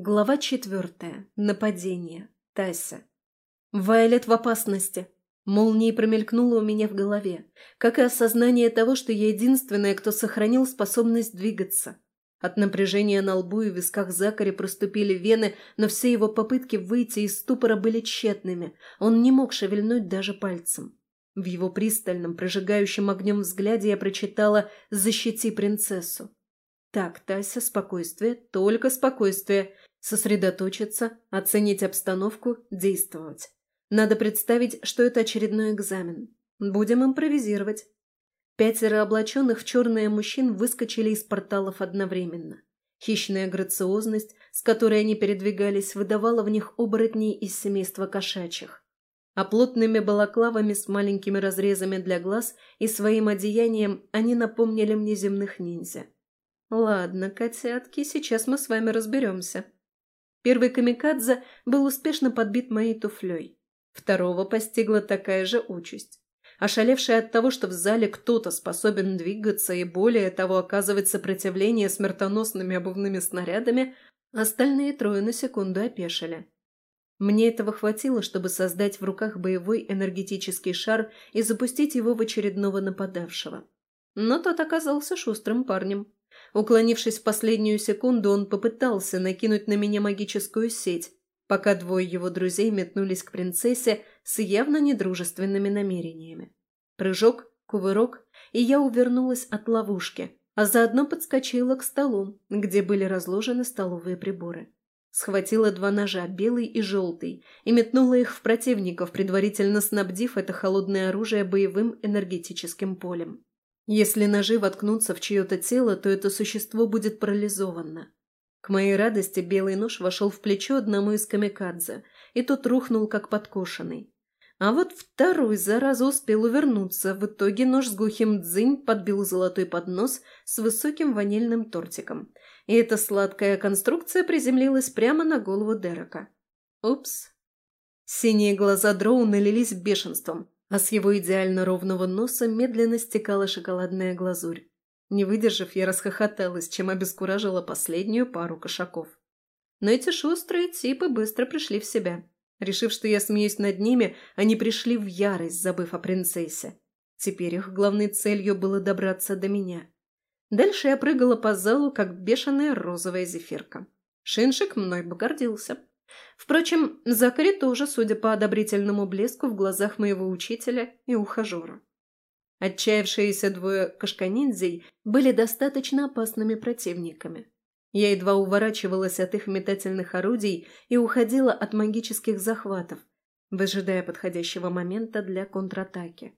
Глава четвертая. Нападение. Тася. Вайлет в опасности. Молнией промелькнула у меня в голове, как и осознание того, что я единственная, кто сохранил способность двигаться. От напряжения на лбу и висках Закари проступили вены, но все его попытки выйти из ступора были тщетными. Он не мог шевельнуть даже пальцем. В его пристальном, прожигающем огнем взгляде я прочитала «Защити принцессу». Так, Тася, спокойствие, только спокойствие. Сосредоточиться, оценить обстановку, действовать. Надо представить, что это очередной экзамен. Будем импровизировать. Пятеро облаченных в черное мужчин выскочили из порталов одновременно. Хищная грациозность, с которой они передвигались, выдавала в них оборотней из семейства кошачьих. А плотными балаклавами с маленькими разрезами для глаз и своим одеянием они напомнили мне земных ниндзя. «Ладно, котятки, сейчас мы с вами разберемся». Первый камикадзе был успешно подбит моей туфлей. Второго постигла такая же участь. Ошалевший от того, что в зале кто-то способен двигаться и более того оказывать сопротивление смертоносными обувными снарядами, остальные трое на секунду опешили. Мне этого хватило, чтобы создать в руках боевой энергетический шар и запустить его в очередного нападавшего. Но тот оказался шустрым парнем. Уклонившись в последнюю секунду, он попытался накинуть на меня магическую сеть, пока двое его друзей метнулись к принцессе с явно недружественными намерениями. Прыжок, кувырок, и я увернулась от ловушки, а заодно подскочила к столу, где были разложены столовые приборы. Схватила два ножа, белый и желтый, и метнула их в противников, предварительно снабдив это холодное оружие боевым энергетическим полем. Если ножи воткнутся в чье-то тело, то это существо будет парализовано. К моей радости белый нож вошел в плечо одному из камикадзе, и тот рухнул, как подкошенный. А вот второй, зараза, успел увернуться. В итоге нож с глухим дзынь подбил золотой поднос с высоким ванильным тортиком. И эта сладкая конструкция приземлилась прямо на голову Дерека. Упс. Синие глаза Дроу налились бешенством а с его идеально ровного носа медленно стекала шоколадная глазурь. Не выдержав, я расхохоталась, чем обескуражила последнюю пару кошаков. Но эти шустрые типы быстро пришли в себя. Решив, что я смеюсь над ними, они пришли в ярость, забыв о принцессе. Теперь их главной целью было добраться до меня. Дальше я прыгала по залу, как бешеная розовая зефирка. Шиншик мной бы гордился. Впрочем, Закари тоже, судя по одобрительному блеску в глазах моего учителя и ухажера. Отчаявшиеся двое кашканиндзей были достаточно опасными противниками. Я едва уворачивалась от их метательных орудий и уходила от магических захватов, выжидая подходящего момента для контратаки.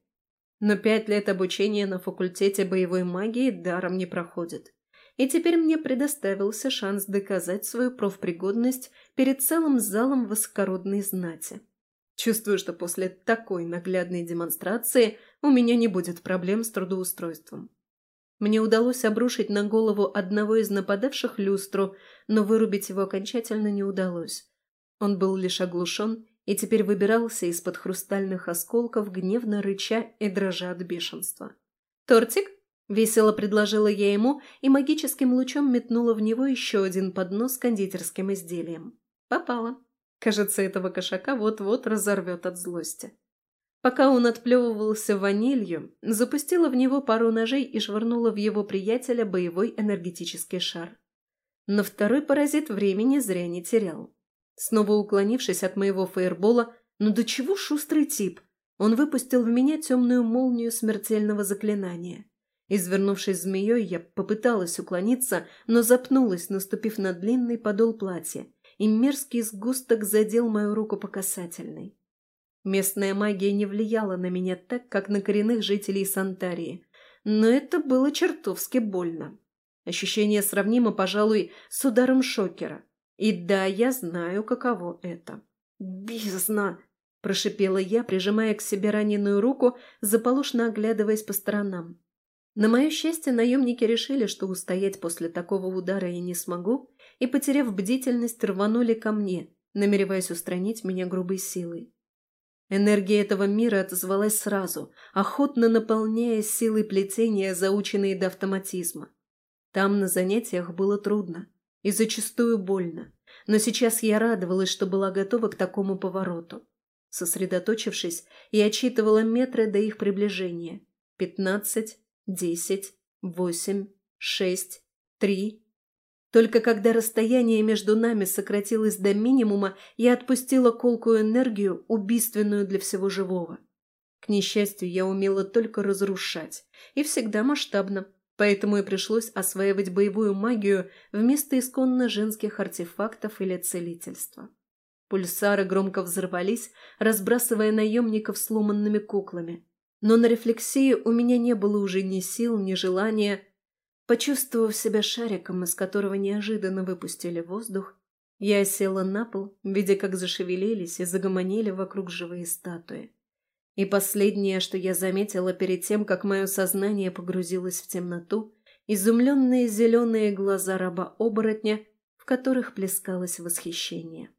Но пять лет обучения на факультете боевой магии даром не проходит и теперь мне предоставился шанс доказать свою профпригодность перед целым залом высокородной знати. Чувствую, что после такой наглядной демонстрации у меня не будет проблем с трудоустройством. Мне удалось обрушить на голову одного из нападавших люстру, но вырубить его окончательно не удалось. Он был лишь оглушен и теперь выбирался из-под хрустальных осколков, гневно рыча и дрожа от бешенства. «Тортик?» Весело предложила я ему и магическим лучом метнула в него еще один поднос с кондитерским изделием. Попала. Кажется, этого кошака вот-вот разорвет от злости. Пока он отплевывался ванилью, запустила в него пару ножей и швырнула в его приятеля боевой энергетический шар. Но второй паразит времени зря не терял. Снова уклонившись от моего фаербола, ну до чего шустрый тип, он выпустил в меня темную молнию смертельного заклинания. Извернувшись змеей, я попыталась уклониться, но запнулась, наступив на длинный подол платья, и мерзкий сгусток задел мою руку по касательной. Местная магия не влияла на меня так, как на коренных жителей Сантарии, но это было чертовски больно. Ощущение сравнимо, пожалуй, с ударом шокера. И да, я знаю, каково это. «Бездна!» – прошипела я, прижимая к себе раненую руку, заполошно оглядываясь по сторонам. На мое счастье, наемники решили, что устоять после такого удара я не смогу, и, потеряв бдительность, рванули ко мне, намереваясь устранить меня грубой силой. Энергия этого мира отозвалась сразу, охотно наполняя силой плетения, заученные до автоматизма. Там на занятиях было трудно. и зачастую больно. Но сейчас я радовалась, что была готова к такому повороту. Сосредоточившись, я отчитывала метры до их приближения. Пятнадцать, десять, восемь, шесть, три. Только когда расстояние между нами сократилось до минимума, я отпустила колкую энергию, убийственную для всего живого. К несчастью, я умела только разрушать. И всегда масштабно. Поэтому и пришлось осваивать боевую магию вместо исконно женских артефактов или целительства. Пульсары громко взорвались, разбрасывая наемников сломанными куклами. Но на рефлексии у меня не было уже ни сил, ни желания. Почувствовав себя шариком, из которого неожиданно выпустили воздух, я села на пол, видя, как зашевелились и загомонили вокруг живые статуи. И последнее, что я заметила перед тем, как мое сознание погрузилось в темноту, изумленные зеленые глаза раба-оборотня, в которых плескалось восхищение.